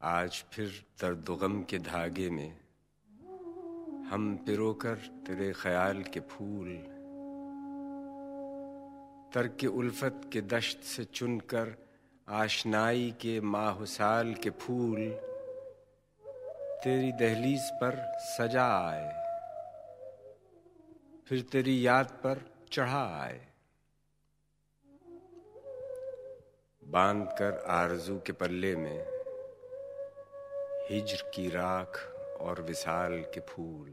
آج پھر درد و غم کے دھاگے میں ہم پرو کر تیرے خیال کے پھول ترک الفت کے دشت سے چن کر آشنائی کے ماہ سال کے پھول تیری دہلیز پر سجا آئے، پھر تیری یاد پر چڑھا آئے۔ باندھ کر آرزو کے پلے میں ہجر کی راکھ اور وصال کے پھول۔